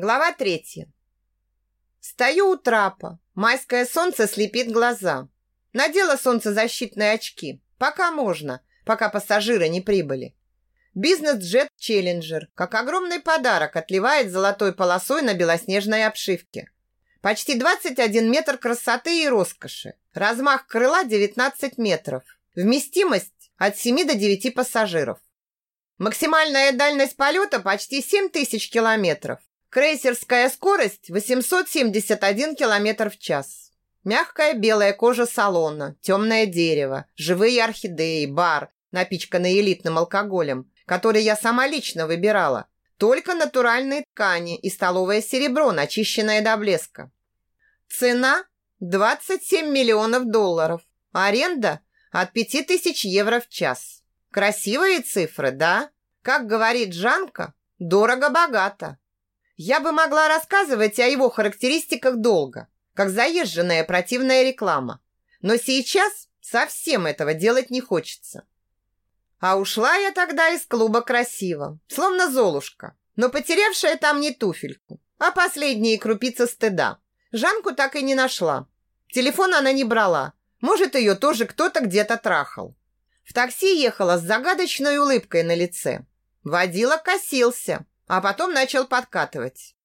Глава третья. Стою у трапа. Майское солнце слепит глаза. Надела солнцезащитные очки. Пока можно, пока пассажиры не прибыли. Бизнес-джет Челленджер, как огромный подарок, отливает золотой полосой на белоснежной обшивке. Почти 21 метр красоты и роскоши. Размах крыла 19 метров. Вместимость от 7 до 9 пассажиров. Максимальная дальность полета почти 7 тысяч километров. Крейсерская скорость 871 км в час. Мягкая белая кожа салона, темное дерево, живые орхидеи, бар, напичканный элитным алкоголем, который я сама лично выбирала. Только натуральные ткани и столовое серебро, начищенное до блеска. Цена 27 миллионов долларов. Аренда от 5000 евро в час. Красивые цифры, да? Как говорит Жанка, дорого-богато. Я бы могла рассказывать о его характеристиках долго, как заезженная противная реклама. Но сейчас совсем этого делать не хочется. А ушла я тогда из клуба красиво, словно Золушка, но потерявшая там не туфельку, а последние крупицы стыда. Жанку так и не нашла. Телефон она не брала. Может, ее тоже кто-то где-то трахал. В такси ехала с загадочной улыбкой на лице. Водила косился, а потом начал подкатывать.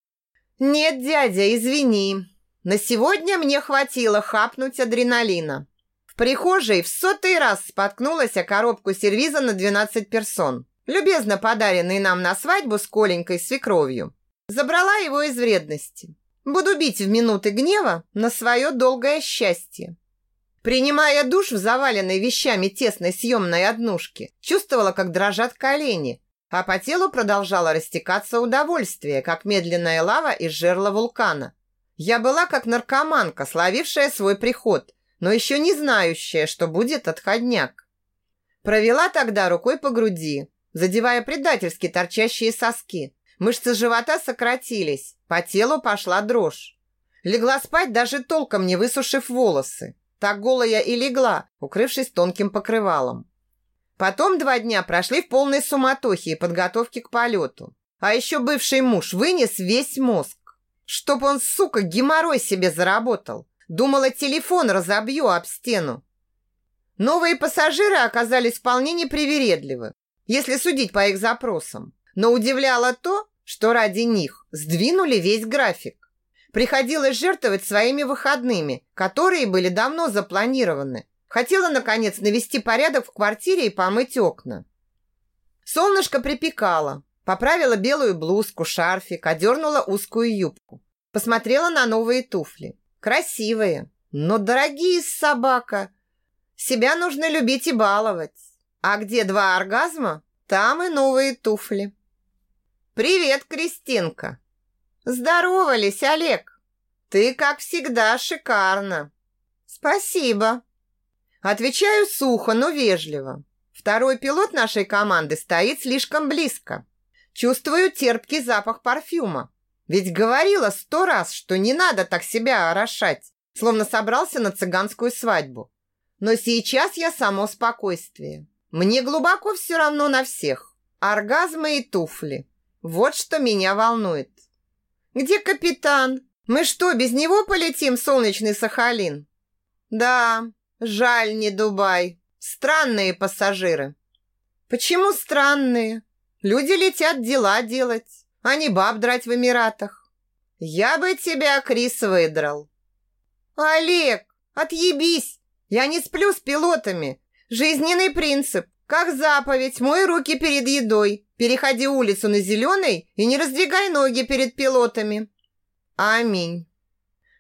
«Нет, дядя, извини. На сегодня мне хватило хапнуть адреналина. В прихожей в сотый раз споткнулась о коробку сервиза на 12 персон, любезно подаренный нам на свадьбу с Коленькой свекровью. Забрала его из вредности. Буду бить в минуты гнева на свое долгое счастье. Принимая душ в заваленной вещами тесной съемной однушке, чувствовала, как дрожат колени, а по телу продолжало растекаться удовольствие, как медленная лава из жерла вулкана. Я была как наркоманка, словившая свой приход, но еще не знающая, что будет отходняк. Провела тогда рукой по груди, задевая предательски торчащие соски. Мышцы живота сократились, по телу пошла дрожь. Легла спать, даже толком не высушив волосы. Так голая и легла, укрывшись тонким покрывалом. Потом два дня прошли в полной суматохе и подготовке к полету. А еще бывший муж вынес весь мозг. Чтоб он, сука, геморрой себе заработал. Думала, телефон разобью об стену. Новые пассажиры оказались вполне непривередливы, если судить по их запросам. Но удивляло то, что ради них сдвинули весь график. Приходилось жертвовать своими выходными, которые были давно запланированы, Хотела, наконец, навести порядок в квартире и помыть окна. Солнышко припекало. Поправила белую блузку, шарфик, одернула узкую юбку. Посмотрела на новые туфли. Красивые, но дорогие собака. Себя нужно любить и баловать. А где два оргазма, там и новые туфли. «Привет, Кристинка!» «Здоровались, Олег! Ты, как всегда, шикарно!» «Спасибо!» Отвечаю сухо, но вежливо. Второй пилот нашей команды стоит слишком близко. Чувствую терпкий запах парфюма. Ведь говорила сто раз, что не надо так себя орошать, словно собрался на цыганскую свадьбу. Но сейчас я само спокойствие. Мне глубоко все равно на всех. Оргазмы и туфли. Вот что меня волнует. Где капитан? Мы что, без него полетим в солнечный Сахалин? Да, Жаль, не Дубай. Странные пассажиры. Почему странные? Люди летят дела делать, а не баб драть в Эмиратах. Я бы тебя, Крис, выдрал. Олег, отъебись. Я не сплю с пилотами. Жизненный принцип. Как заповедь, мой руки перед едой. Переходи улицу на зеленый и не раздвигай ноги перед пилотами. Аминь.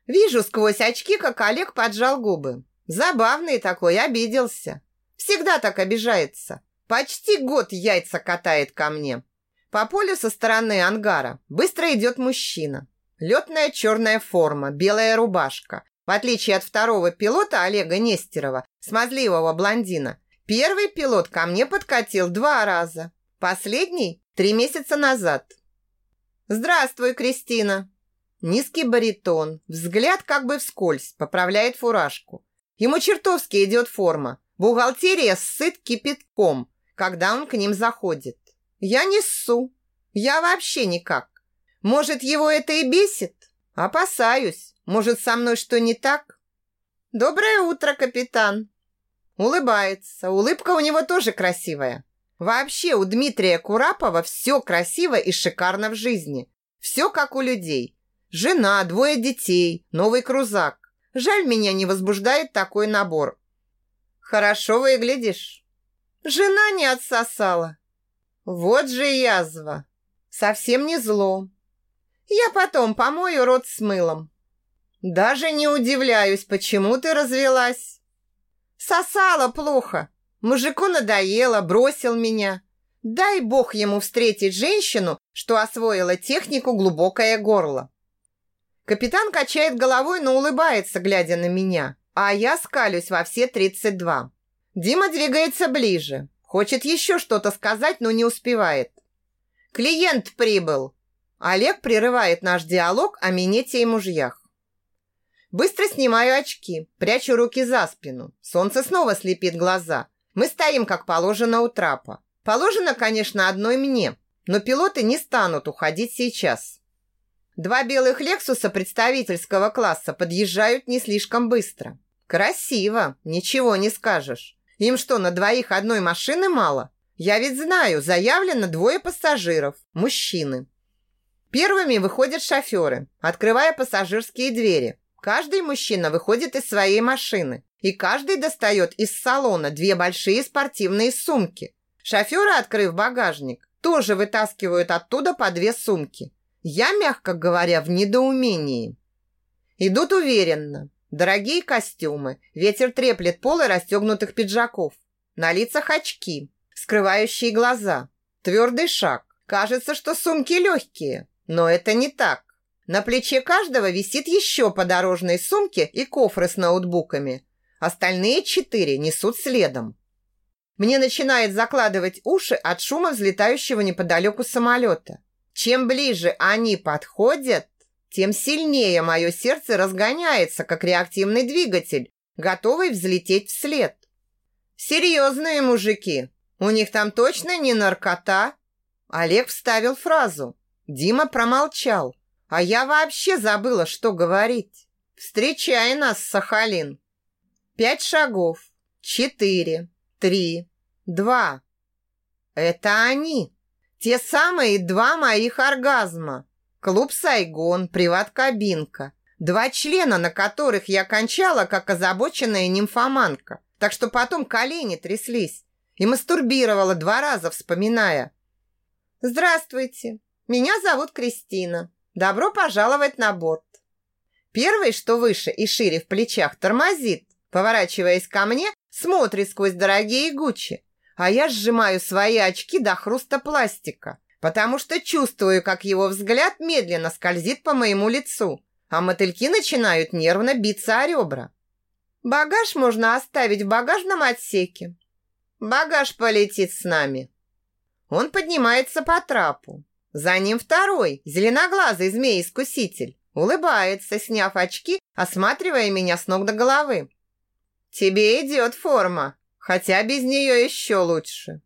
Вижу сквозь очки, как Олег поджал губы. Забавный такой, обиделся. Всегда так обижается. Почти год яйца катает ко мне. По полю со стороны ангара быстро идет мужчина. Летная черная форма, белая рубашка. В отличие от второго пилота Олега Нестерова, смазливого блондина, первый пилот ко мне подкатил два раза. Последний – три месяца назад. «Здравствуй, Кристина!» Низкий баритон, взгляд как бы вскользь, поправляет фуражку. Ему чертовски идет форма. Бухгалтерия сыт кипятком, когда он к ним заходит. Я не ссу. Я вообще никак. Может, его это и бесит? Опасаюсь. Может, со мной что не так? Доброе утро, капитан. Улыбается. Улыбка у него тоже красивая. Вообще у Дмитрия Курапова все красиво и шикарно в жизни. Все как у людей. Жена, двое детей, новый крузак. Жаль, меня не возбуждает такой набор. Хорошо выглядишь. Жена не отсосала. Вот же язва. Совсем не зло. Я потом помою рот с мылом. Даже не удивляюсь, почему ты развелась. Сосала плохо. Мужику надоело, бросил меня. Дай бог ему встретить женщину, что освоила технику глубокое горло. Капитан качает головой, но улыбается, глядя на меня, а я скалюсь во все 32. Дима двигается ближе, хочет еще что-то сказать, но не успевает. Клиент прибыл. Олег прерывает наш диалог о минете и мужьях. Быстро снимаю очки, прячу руки за спину. Солнце снова слепит глаза. Мы стоим, как положено, у трапа. Положено, конечно, одной мне, но пилоты не станут уходить сейчас. Два белых «Лексуса» представительского класса подъезжают не слишком быстро. Красиво, ничего не скажешь. Им что, на двоих одной машины мало? Я ведь знаю, заявлено двое пассажиров, мужчины. Первыми выходят шоферы, открывая пассажирские двери. Каждый мужчина выходит из своей машины, и каждый достает из салона две большие спортивные сумки. Шоферы, открыв багажник, тоже вытаскивают оттуда по две сумки. Я, мягко говоря, в недоумении. Идут уверенно. Дорогие костюмы. Ветер треплет полы расстегнутых пиджаков. На лицах очки, скрывающие глаза. Твердый шаг. Кажется, что сумки легкие. Но это не так. На плече каждого висит еще по дорожной сумке и кофры с ноутбуками. Остальные четыре несут следом. Мне начинает закладывать уши от шума взлетающего неподалеку самолета. Чем ближе они подходят, тем сильнее мое сердце разгоняется, как реактивный двигатель, готовый взлететь вслед. Серьезные мужики. У них там точно не наркота? Олег вставил фразу. Дима промолчал. А я вообще забыла, что говорить. Встречай нас, Сахалин. Пять шагов. Четыре. Три. Два. Это они. Те самые два моих оргазма. Клуб «Сайгон», приват-кабинка. Два члена, на которых я кончала, как озабоченная нимфоманка. Так что потом колени тряслись. И мастурбировала два раза, вспоминая. «Здравствуйте, меня зовут Кристина. Добро пожаловать на борт». Первый, что выше и шире в плечах, тормозит. Поворачиваясь ко мне, смотрит сквозь дорогие гучи а я сжимаю свои очки до хруста пластика, потому что чувствую, как его взгляд медленно скользит по моему лицу, а мотыльки начинают нервно биться о ребра. Багаж можно оставить в багажном отсеке. Багаж полетит с нами. Он поднимается по трапу. За ним второй, зеленоглазый змей-искуситель, улыбается, сняв очки, осматривая меня с ног до головы. «Тебе идет форма», Хотя без нее еще лучше.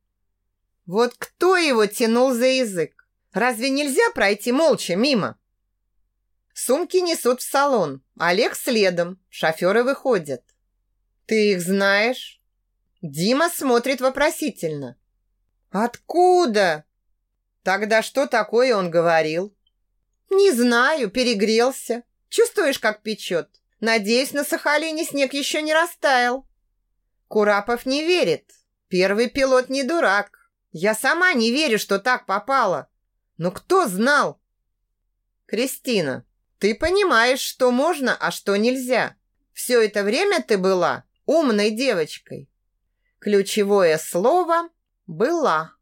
Вот кто его тянул за язык? Разве нельзя пройти молча мимо? Сумки несут в салон. Олег следом. Шоферы выходят. Ты их знаешь? Дима смотрит вопросительно. Откуда? Тогда что такое он говорил? Не знаю, перегрелся. Чувствуешь, как печет? Надеюсь, на Сахалине снег еще не растаял. Курапов не верит. Первый пилот не дурак. Я сама не верю, что так попало. Но кто знал? Кристина, ты понимаешь, что можно, а что нельзя. Все это время ты была умной девочкой. Ключевое слово «была».